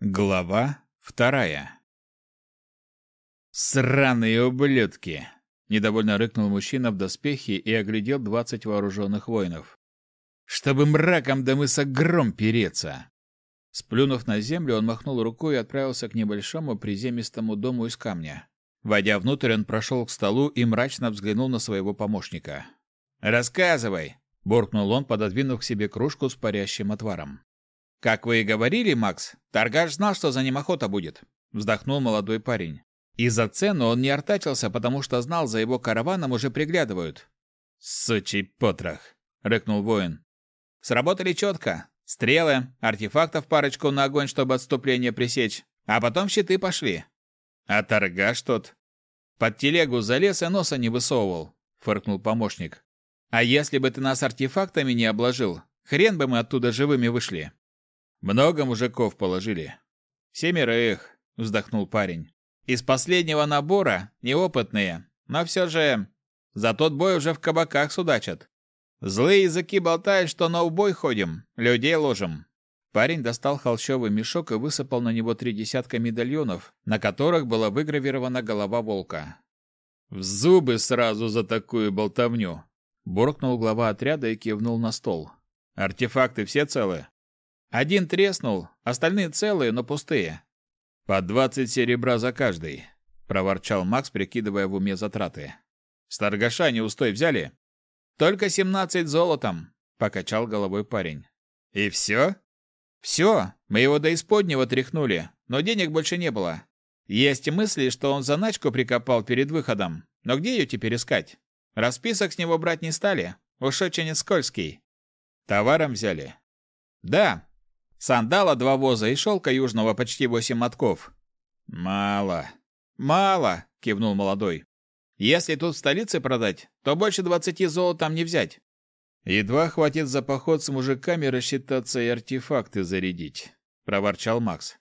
Глава вторая. «Сраные ублюдки!» — недовольно рыкнул мужчина в доспехе и оглядел двадцать вооруженных воинов. «Чтобы мраком да мыса гром переться!» Сплюнув на землю, он махнул рукой и отправился к небольшому приземистому дому из камня. Войдя внутрь, он прошел к столу и мрачно взглянул на своего помощника. «Рассказывай!» — буркнул он, пододвинув к себе кружку с парящим отваром. Как вы и говорили, Макс, торгаш знал, что за ним охота будет, вздохнул молодой парень. И за цену он не артачился, потому что знал, за его караваном уже приглядывают. Сучий потрох, рыкнул воин. Сработали четко. Стрелы, артефактов парочку на огонь, чтобы отступление пресечь, а потом щиты пошли. А торгаш тот под телегу залез и носа не высовывал, фыркнул помощник. А если бы ты нас артефактами не обложил, хрен бы мы оттуда живыми вышли. Много мужиков положили. Семерых, вздохнул парень. Из последнего набора неопытные, но все же за тот бой уже в кабаках судачат. Злые языки болтают, что на убой ходим, людей ложим. Парень достал холщовый мешок и высыпал на него три десятка медальонов, на которых была выгравирована голова волка. «В зубы сразу за такую болтовню!» Буркнул глава отряда и кивнул на стол. «Артефакты все целы?» Один треснул, остальные целые, но пустые. По двадцать серебра за каждый, проворчал Макс, прикидывая в уме затраты. С торгаша неустой взяли? Только семнадцать золотом, покачал головой парень. И все? Все, мы его до исподнего тряхнули, но денег больше не было. Есть мысли, что он заначку прикопал перед выходом, но где ее теперь искать? Расписок с него брать не стали, уж очень скользкий. Товаром взяли? Да, Сандала два воза и шелка южного почти восемь мотков. Мало. Мало, кивнул молодой. Если тут в столице продать, то больше двадцати золотом не взять. Едва хватит за поход с мужиками рассчитаться и артефакты зарядить, проворчал Макс.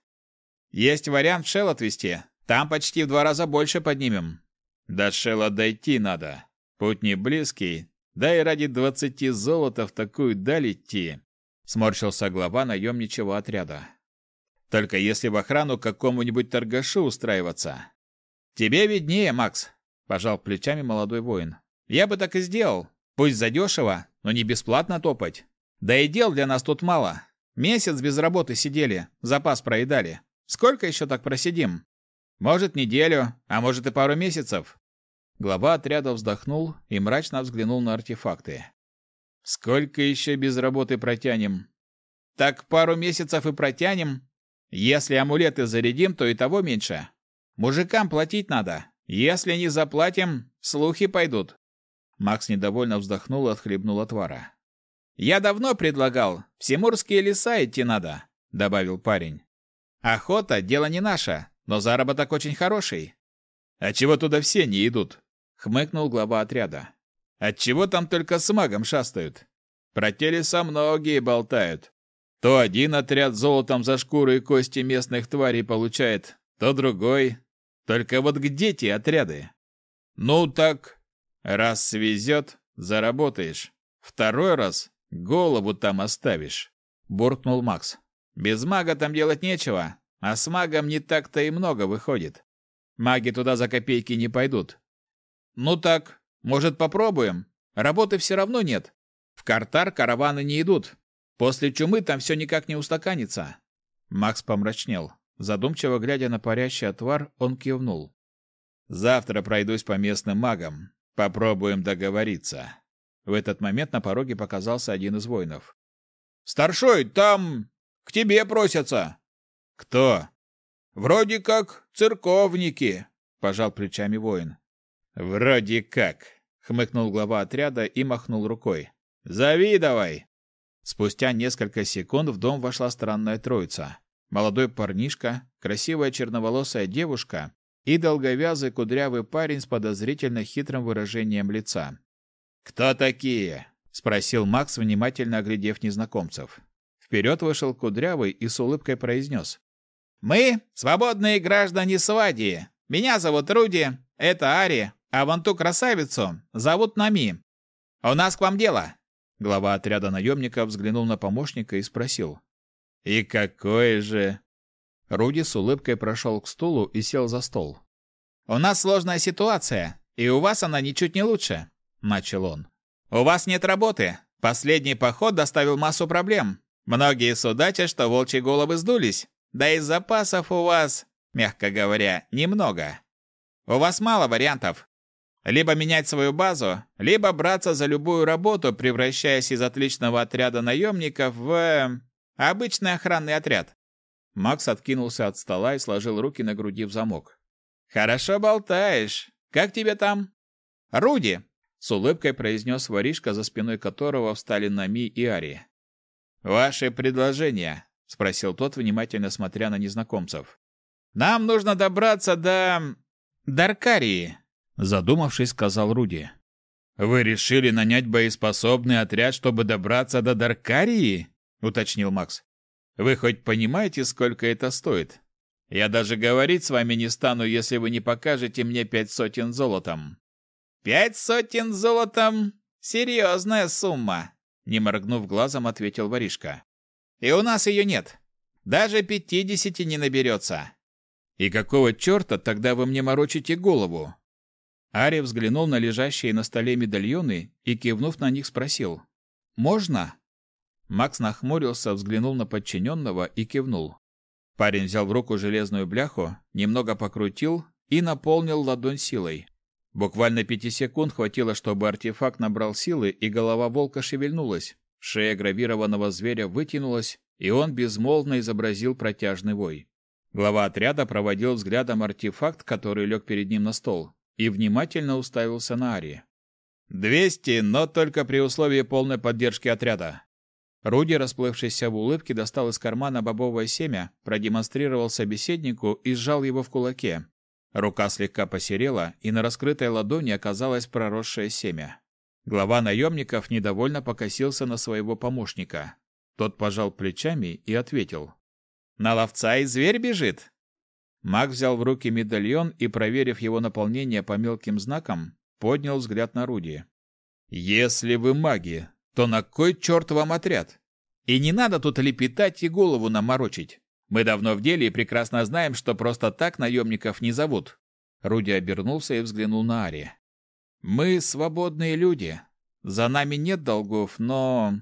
Есть вариант в Шел отвезти. Там почти в два раза больше поднимем. До Шела дойти надо. Путь не близкий, да и ради двадцати золота в такую даль идти сморщился глава наемничего отряда. Только если в охрану какому-нибудь торгашу устраиваться. Тебе виднее, Макс, пожал плечами молодой воин. Я бы так и сделал. Пусть задешево, но не бесплатно топать. Да и дел для нас тут мало. Месяц без работы сидели, запас проедали. Сколько еще так просидим? Может, неделю, а может и пару месяцев. Глава отряда вздохнул и мрачно взглянул на артефакты. Сколько еще без работы протянем? Так пару месяцев и протянем. Если амулеты зарядим, то и того меньше. Мужикам платить надо. Если не заплатим, слухи пойдут. Макс недовольно вздохнул и отхлебнул отвара. Я давно предлагал. В Симурские леса идти надо, добавил парень. Охота дело не наше, но заработок очень хороший. А чего туда все не идут? хмыкнул глава отряда. Отчего там только с магом шастают? Про телеса многие болтают. То один отряд золотом за шкуры и кости местных тварей получает, то другой. Только вот где те отряды? Ну так, раз свезет, заработаешь. Второй раз голову там оставишь, буркнул Макс. Без мага там делать нечего, а с магом не так-то и много выходит. Маги туда за копейки не пойдут. Ну так, может, попробуем? Работы все равно нет. В Картар караваны не идут. После чумы там все никак не устаканится. Макс помрачнел. Задумчиво глядя на парящий отвар, он кивнул. Завтра пройдусь по местным магам. Попробуем договориться. В этот момент на пороге показался один из воинов. Старшой, там к тебе просятся. Кто? Вроде как церковники, пожал плечами воин. Вроде как, хмыкнул глава отряда и махнул рукой. Зови давай. Спустя несколько секунд в дом вошла странная троица. Молодой парнишка, красивая черноволосая девушка и долговязый кудрявый парень с подозрительно хитрым выражением лица. «Кто такие?» — спросил Макс, внимательно оглядев незнакомцев. Вперед вышел кудрявый и с улыбкой произнес. «Мы — свободные граждане Свадии. Меня зовут Руди, это Ари, а вон ту красавицу зовут Нами. У нас к вам дело. Глава отряда наемников взглянул на помощника и спросил: "И какое же?" Руди с улыбкой прошел к стулу и сел за стол. «У нас сложная ситуация, и у вас она ничуть не лучше», — начал он. «У вас нет работы. Последний поход доставил массу проблем. Многие судачат, что волчьи головы сдулись. Да и запасов у вас, мягко говоря, немного. У вас мало вариантов. Либо менять свою базу, либо браться за любую работу, превращаясь из отличного отряда наемников в... Э, обычный охранный отряд. Макс откинулся от стола и сложил руки на груди в замок. «Хорошо болтаешь. Как тебе там?» «Руди!» — с улыбкой произнес воришка, за спиной которого встали Нами и Ари. «Ваши предложения?» — спросил тот, внимательно смотря на незнакомцев. «Нам нужно добраться до... Даркарии», — задумавшись, сказал Руди. «Вы решили нанять боеспособный отряд, чтобы добраться до Даркарии?» — уточнил Макс. Вы хоть понимаете, сколько это стоит? Я даже говорить с вами не стану, если вы не покажете мне пять сотен золотом». «Пять сотен золотом? Серьезная сумма!» Не моргнув глазом, ответил воришка. «И у нас ее нет. Даже пятидесяти не наберется». «И какого черта тогда вы мне морочите голову?» Ари взглянул на лежащие на столе медальоны и, кивнув на них, спросил. «Можно?» Макс нахмурился, взглянул на подчиненного и кивнул. Парень взял в руку железную бляху, немного покрутил и наполнил ладонь силой. Буквально пяти секунд хватило, чтобы артефакт набрал силы, и голова волка шевельнулась. Шея гравированного зверя вытянулась, и он безмолвно изобразил протяжный вой. Глава отряда проводил взглядом артефакт, который лег перед ним на стол, и внимательно уставился на Ари. «Двести, но только при условии полной поддержки отряда», Руди, расплывшийся в улыбке, достал из кармана бобовое семя, продемонстрировал собеседнику и сжал его в кулаке. Рука слегка посерела, и на раскрытой ладони оказалось проросшее семя. Глава наемников недовольно покосился на своего помощника. Тот пожал плечами и ответил. «На ловца и зверь бежит!» Маг взял в руки медальон и, проверив его наполнение по мелким знакам, поднял взгляд на Руди. «Если вы маги, то на кой черт вам отряд? И не надо тут лепетать и голову наморочить. Мы давно в деле и прекрасно знаем, что просто так наемников не зовут. Руди обернулся и взглянул на Ари. Мы свободные люди. За нами нет долгов, но...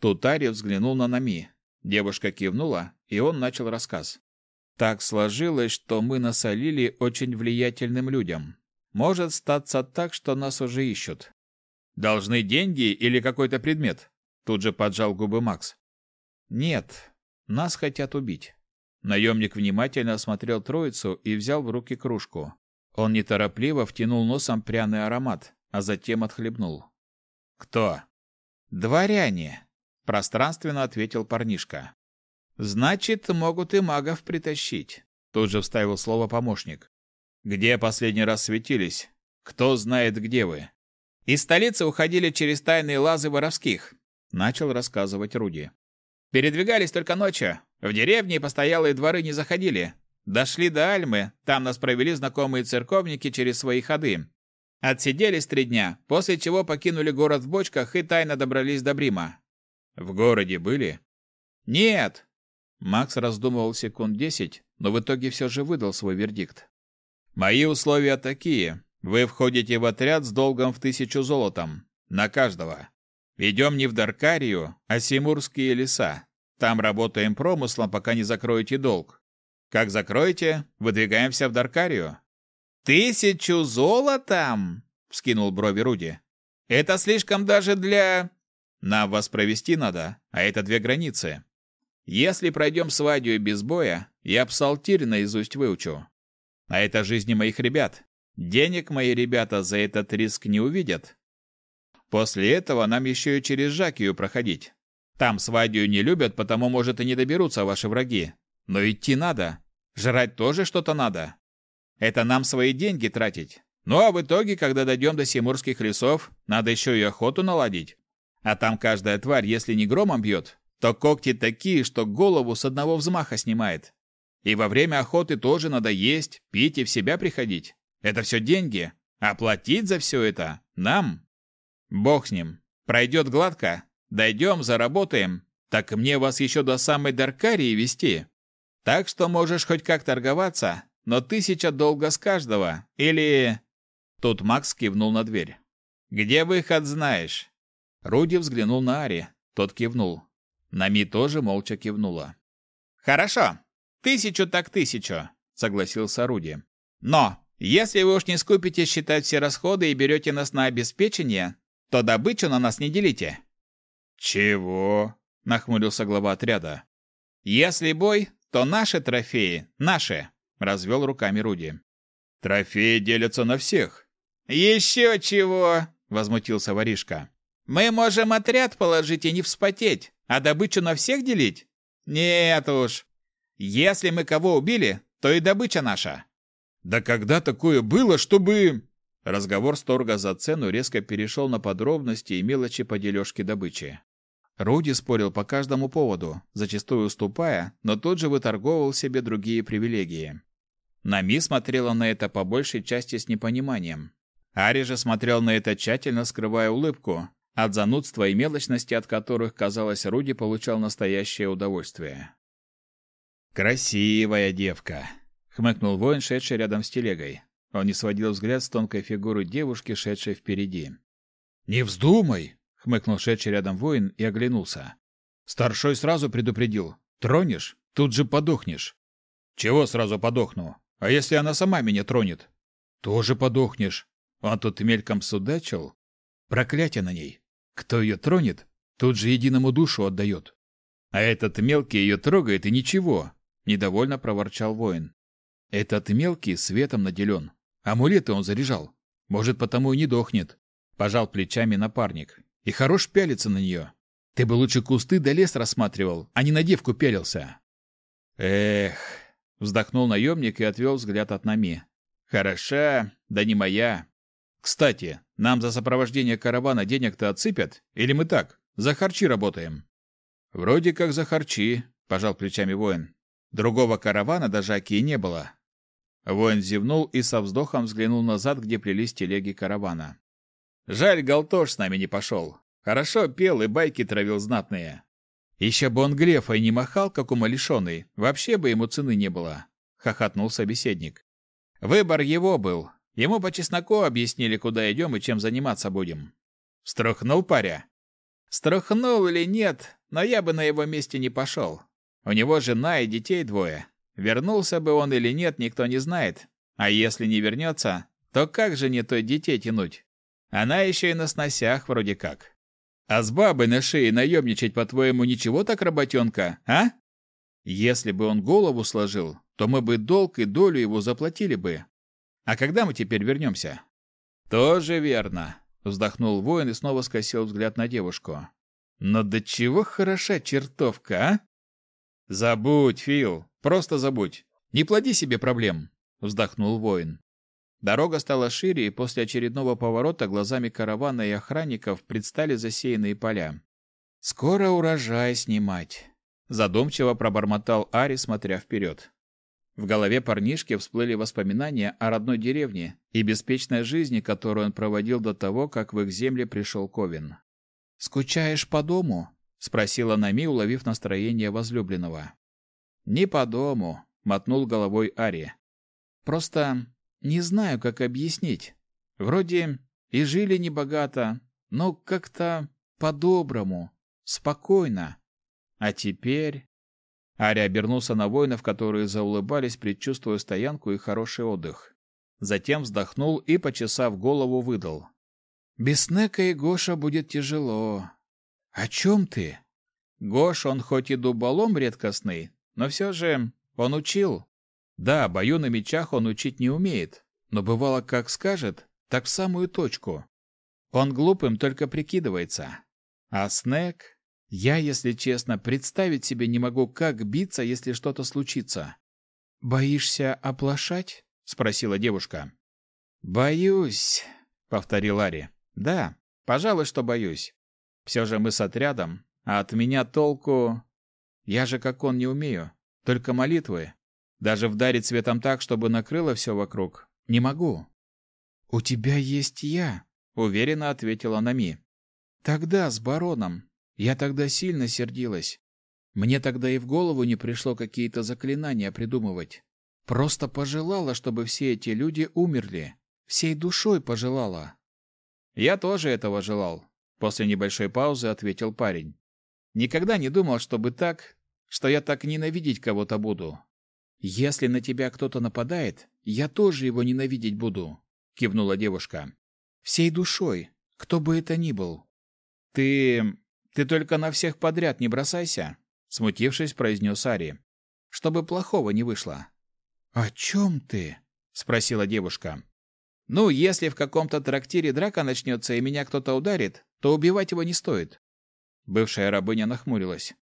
Тут Ари взглянул на Нами. Девушка кивнула, и он начал рассказ. Так сложилось, что мы насолили очень влиятельным людям. Может статься так, что нас уже ищут. Должны деньги или какой-то предмет? Тут же поджал губы Макс. Нет, нас хотят убить. Наемник внимательно осмотрел троицу и взял в руки кружку. Он неторопливо втянул носом пряный аромат, а затем отхлебнул. Кто? Дворяне, пространственно ответил парнишка. Значит, могут и магов притащить. Тут же вставил слово помощник. Где последний раз светились? Кто знает, где вы? Из столицы уходили через тайные лазы воровских, начал рассказывать Руди. Передвигались только ночью. В деревне и постоялые дворы не заходили. Дошли до Альмы, там нас провели знакомые церковники через свои ходы. Отсиделись три дня, после чего покинули город в бочках и тайно добрались до Брима. В городе были? Нет. Макс раздумывал секунд десять, но в итоге все же выдал свой вердикт. Мои условия такие. Вы входите в отряд с долгом в тысячу золотом. На каждого. Идем не в Даркарию, а Симурские леса. Там работаем промыслом, пока не закроете долг. Как закроете, выдвигаемся в Даркарию. «Тысячу золотом?» — вскинул брови Руди. «Это слишком даже для...» «Нам вас провести надо, а это две границы. Если пройдем свадью без боя, я псалтирь наизусть выучу. А это жизни моих ребят. Денег мои ребята за этот риск не увидят. После этого нам еще и через Жакию проходить. Там свадью не любят, потому, может, и не доберутся ваши враги. Но идти надо. Жрать тоже что-то надо. Это нам свои деньги тратить. Ну а в итоге, когда дойдем до Симурских лесов, надо еще и охоту наладить. А там каждая тварь, если не громом бьет, то когти такие, что голову с одного взмаха снимает. И во время охоты тоже надо есть, пить и в себя приходить. Это все деньги. А платить за все это нам? Бог с ним. Пройдет гладко. Дойдем, заработаем. Так мне вас еще до самой Даркарии вести. Так что можешь хоть как торговаться, но тысяча долга с каждого. Или...» Тут Макс кивнул на дверь. «Где выход, знаешь?» Руди взглянул на Ари. Тот кивнул. Нами тоже молча кивнула. «Хорошо. Тысячу так тысячу», — согласился Руди. «Но, если вы уж не скупите считать все расходы и берете нас на обеспечение, то добычу на нас не делите». «Чего?» — нахмурился глава отряда. «Если бой, то наши трофеи, наши», — развел руками Руди. «Трофеи делятся на всех». «Еще чего!» — возмутился воришка. «Мы можем отряд положить и не вспотеть, а добычу на всех делить? Нет уж. Если мы кого убили, то и добыча наша». «Да когда такое было, чтобы...» Разговор сторга за цену резко перешел на подробности и мелочи по дележке добычи. Руди спорил по каждому поводу, зачастую уступая, но тут же выторговывал себе другие привилегии. Нами смотрела на это по большей части с непониманием. Ари же смотрел на это тщательно, скрывая улыбку, от занудства и мелочности от которых, казалось, Руди получал настоящее удовольствие. «Красивая девка!» — хмыкнул воин, шедший рядом с телегой. Он не сводил взгляд с тонкой фигуры девушки, шедшей впереди. «Не вздумай!» хмыкнул шедший рядом воин и оглянулся. Старшой сразу предупредил: "Тронешь, тут же подохнешь". "Чего сразу подохну? А если она сама меня тронет?" "Тоже подохнешь". Он тут мельком судачил. Проклятие на ней. Кто ее тронет, тут же единому душу отдает. А этот мелкий ее трогает и ничего, недовольно проворчал воин. Этот мелкий светом наделен. Амулеты он заряжал. Может, потому и не дохнет. Пожал плечами напарник. И хорош пялиться на нее. Ты бы лучше кусты да лес рассматривал, а не на девку пялился. Эх, вздохнул наемник и отвел взгляд от Нами. Хороша, да не моя. Кстати, нам за сопровождение каравана денег-то отсыпят? Или мы так, за харчи работаем? Вроде как за харчи, пожал плечами воин. Другого каравана даже Аки не было. Воин зевнул и со вздохом взглянул назад, где плелись телеги каравана. Жаль, Галтош с нами не пошел. Хорошо пел и байки травил знатные. Еще бы он Глефой не махал, как умалишенный, вообще бы ему цены не было, — хохотнул собеседник. Выбор его был. Ему по чесноку объяснили, куда идем и чем заниматься будем. Струхнул паря? Струхнул или нет, но я бы на его месте не пошел. У него жена и детей двое. Вернулся бы он или нет, никто не знает. А если не вернется, то как же не той детей тянуть? Она еще и на сносях вроде как. А с бабой на шее наемничать, по-твоему, ничего так, работенка, а? Если бы он голову сложил, то мы бы долг и долю его заплатили бы. А когда мы теперь вернемся?» «Тоже верно», — вздохнул воин и снова скосил взгляд на девушку. «Но до чего хороша чертовка, а?» «Забудь, Фил, просто забудь. Не плоди себе проблем», — вздохнул воин. Дорога стала шире, и после очередного поворота глазами каравана и охранников предстали засеянные поля. «Скоро урожай снимать», — задумчиво пробормотал Ари, смотря вперед. В голове парнишки всплыли воспоминания о родной деревне и беспечной жизни, которую он проводил до того, как в их земли пришел Ковин. «Скучаешь по дому?» — спросила Нами, уловив настроение возлюбленного. «Не по дому», — мотнул головой Ари. «Просто не знаю, как объяснить. Вроде и жили небогато, но как-то по-доброму, спокойно. А теперь... Аря обернулся на воинов, которые заулыбались, предчувствуя стоянку и хороший отдых. Затем вздохнул и, почесав голову, выдал. «Без Снека и Гоша будет тяжело. О чем ты?» Гош, он хоть и дуболом редкостный, но все же он учил. Да, бою на мечах он учить не умеет, но бывало как скажет, так в самую точку. Он глупым только прикидывается. А Снег... Я, если честно, представить себе не могу, как биться, если что-то случится. «Боишься оплошать?» — спросила девушка. «Боюсь», — повторил Ари. «Да, пожалуй, что боюсь. Все же мы с отрядом, а от меня толку... Я же, как он, не умею. Только молитвы. Даже вдарить светом так, чтобы накрыло все вокруг, не могу. У тебя есть я, уверенно ответила Нами. Тогда с бароном. Я тогда сильно сердилась. Мне тогда и в голову не пришло какие-то заклинания придумывать. Просто пожелала, чтобы все эти люди умерли. Всей душой пожелала. Я тоже этого желал. После небольшой паузы ответил парень. Никогда не думал, чтобы так, что я так ненавидеть кого-то буду. Если на тебя кто-то нападает, я тоже его ненавидеть буду, кивнула девушка. Всей душой, кто бы это ни был. Ты ты только на всех подряд не бросайся, смутившись, произнес Ари. Чтобы плохого не вышло. О чем ты? спросила девушка. Ну, если в каком-то трактире драка начнется и меня кто-то ударит, то убивать его не стоит. Бывшая рабыня нахмурилась.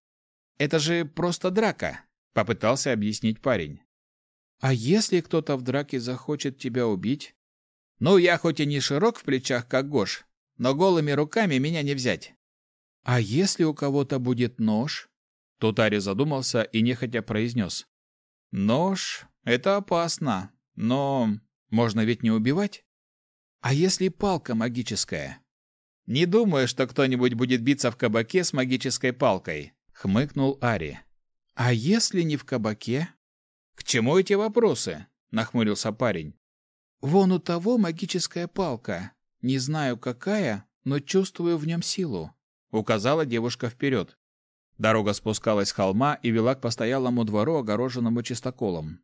Это же просто драка, попытался объяснить парень. А если кто-то в драке захочет тебя убить? Ну, я хоть и не широк в плечах, как Гош, но голыми руками меня не взять. А если у кого-то будет нож? Тут Ари задумался и нехотя произнес. Нож — это опасно, но можно ведь не убивать? А если палка магическая? Не думаю, что кто-нибудь будет биться в кабаке с магической палкой, хмыкнул Ари. А если не в кабаке? К чему эти вопросы? нахмурился парень. Вон у того магическая палка. Не знаю какая, но чувствую в нем силу указала девушка вперед. Дорога спускалась с холма и вела к постоялому двору, огороженному чистоколом.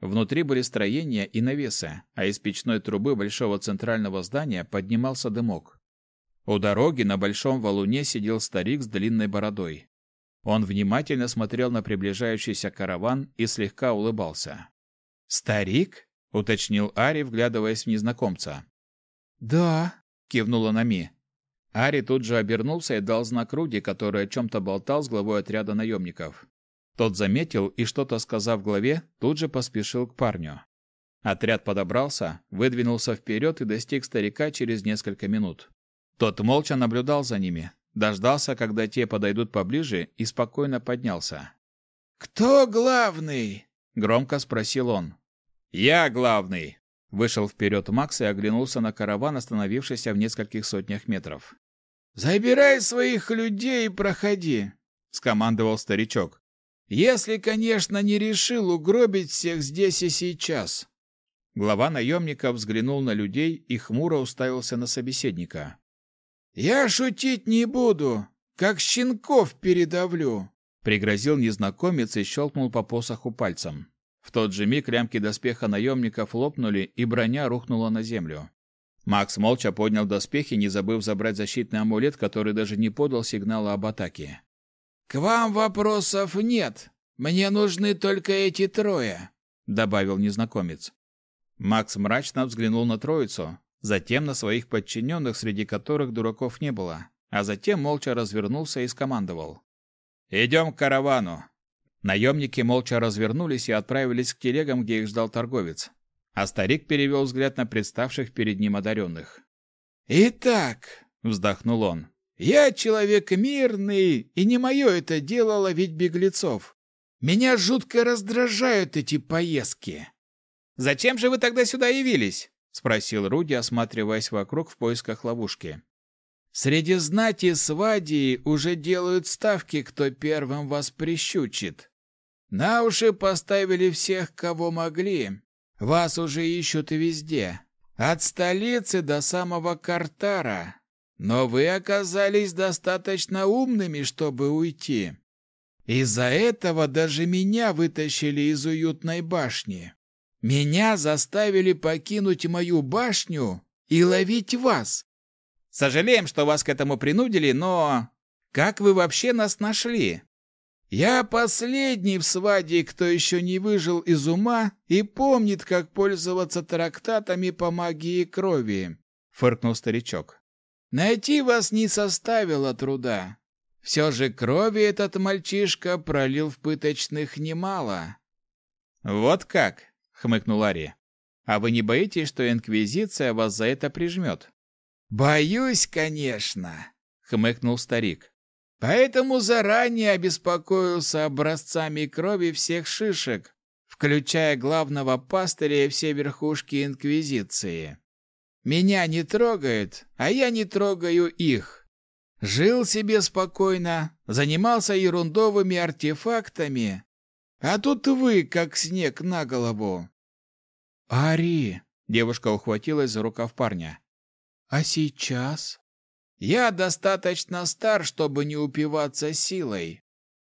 Внутри были строения и навесы, а из печной трубы большого центрального здания поднимался дымок. У дороги на большом валуне сидел старик с длинной бородой. Он внимательно смотрел на приближающийся караван и слегка улыбался. «Старик?» — уточнил Ари, вглядываясь в незнакомца. «Да», — кивнула Нами. Ари тут же обернулся и дал знак Руди, который о чем-то болтал с главой отряда наемников. Тот заметил и, что-то сказав главе, тут же поспешил к парню. Отряд подобрался, выдвинулся вперед и достиг старика через несколько минут. Тот молча наблюдал за ними, дождался, когда те подойдут поближе, и спокойно поднялся. «Кто главный?» — громко спросил он. «Я главный!» Вышел вперед Макс и оглянулся на караван, остановившийся в нескольких сотнях метров. Забирай своих людей и проходи, скомандовал старичок. Если, конечно, не решил угробить всех здесь и сейчас. Глава наемников взглянул на людей и хмуро уставился на собеседника. Я шутить не буду, как щенков передавлю, пригрозил незнакомец и щелкнул по посоху пальцем. В тот же миг лямки доспеха наемников лопнули, и броня рухнула на землю. Макс молча поднял доспехи, не забыв забрать защитный амулет, который даже не подал сигнала об атаке. «К вам вопросов нет. Мне нужны только эти трое», — добавил незнакомец. Макс мрачно взглянул на троицу, затем на своих подчиненных, среди которых дураков не было, а затем молча развернулся и скомандовал. «Идем к каравану». Наемники молча развернулись и отправились к телегам, где их ждал торговец а старик перевел взгляд на представших перед ним одаренных. «Итак», — вздохнул он, — «я человек мирный, и не мое это дело ловить беглецов. Меня жутко раздражают эти поездки». «Зачем же вы тогда сюда явились?» — спросил Руди, осматриваясь вокруг в поисках ловушки. «Среди знати свадьи уже делают ставки, кто первым вас прищучит. На уши поставили всех, кого могли, вас уже ищут везде, от столицы до самого Картара. Но вы оказались достаточно умными, чтобы уйти. Из-за этого даже меня вытащили из уютной башни. Меня заставили покинуть мою башню и ловить вас. Сожалеем, что вас к этому принудили, но как вы вообще нас нашли? Я последний в сваде, кто еще не выжил из ума и помнит, как пользоваться трактатами по магии крови, фыркнул старичок. Найти вас не составило труда. Все же крови этот мальчишка пролил в пыточных немало. Вот как, хмыкнул Ари. А вы не боитесь, что инквизиция вас за это прижмет?» Боюсь, конечно, хмыкнул старик. Поэтому заранее обеспокоился образцами крови всех шишек, включая главного пастыря и все верхушки инквизиции. Меня не трогают, а я не трогаю их. Жил себе спокойно, занимался ерундовыми артефактами, а тут вы, как снег на голову. Ари, девушка ухватилась за рукав парня. А сейчас? Я достаточно стар, чтобы не упиваться силой.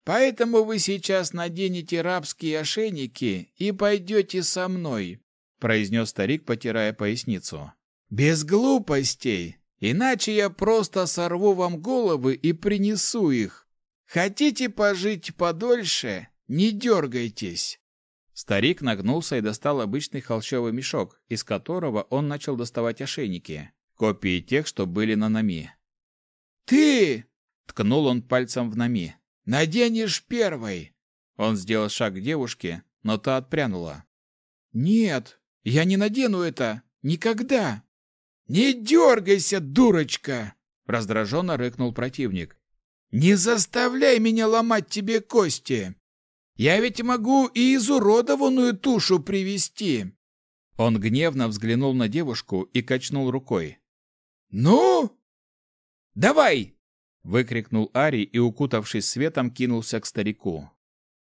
Поэтому вы сейчас наденете рабские ошейники и пойдете со мной, произнес старик, потирая поясницу. Без глупостей, иначе я просто сорву вам головы и принесу их. Хотите пожить подольше? Не дергайтесь. Старик нагнулся и достал обычный холщовый мешок, из которого он начал доставать ошейники, копии тех, что были на Нами. «Ты!» — ткнул он пальцем в Нами. «Наденешь первой!» Он сделал шаг к девушке, но та отпрянула. «Нет, я не надену это! Никогда!» «Не дергайся, дурочка!» — раздраженно рыкнул противник. «Не заставляй меня ломать тебе кости! Я ведь могу и изуродованную тушу привести!» Он гневно взглянул на девушку и качнул рукой. «Ну?» «Давай!» — выкрикнул Ари и, укутавшись светом, кинулся к старику.